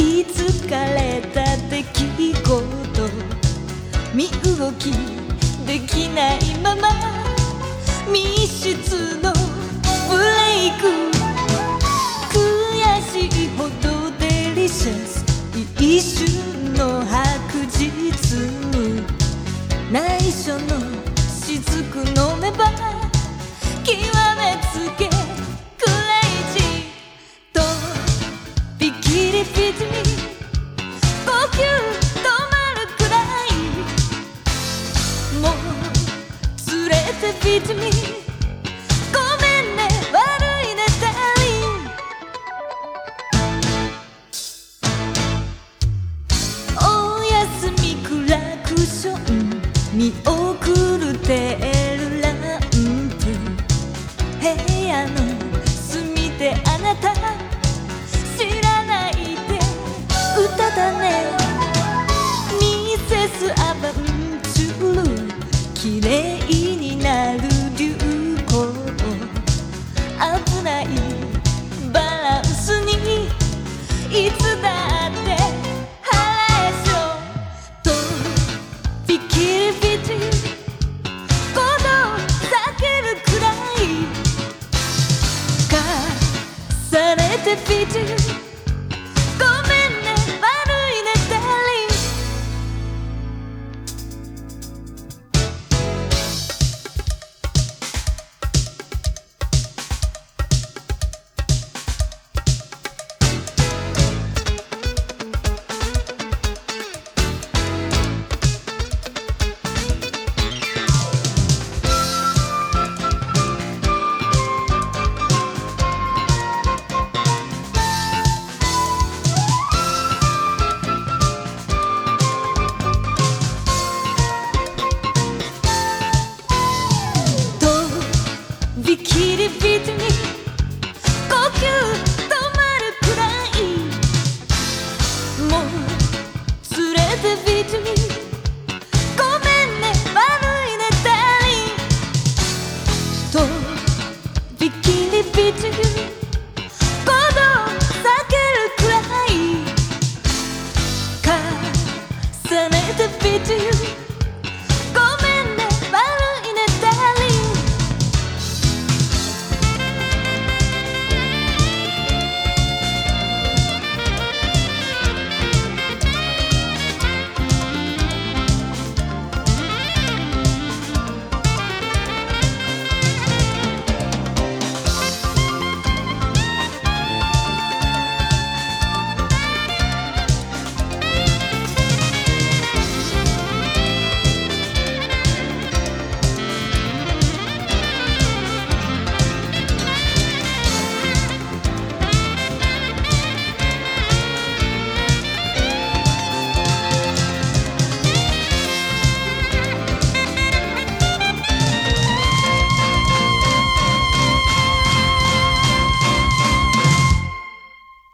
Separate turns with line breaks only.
いつかれた出来事。身動きできないまま。密室のブレイク。悔しいほどデリシャス。一瞬の白日。内緒の雫のびきりピズに呼吸止まるくらいもう連れて。ピズにごめんね。悪いね。ダーリンおやすみクラクション見送るテールランプ部屋の隅であなた defeated. びきりビチに呼吸止まるくらい。もう連れてビチにごめんね悪いねダーリン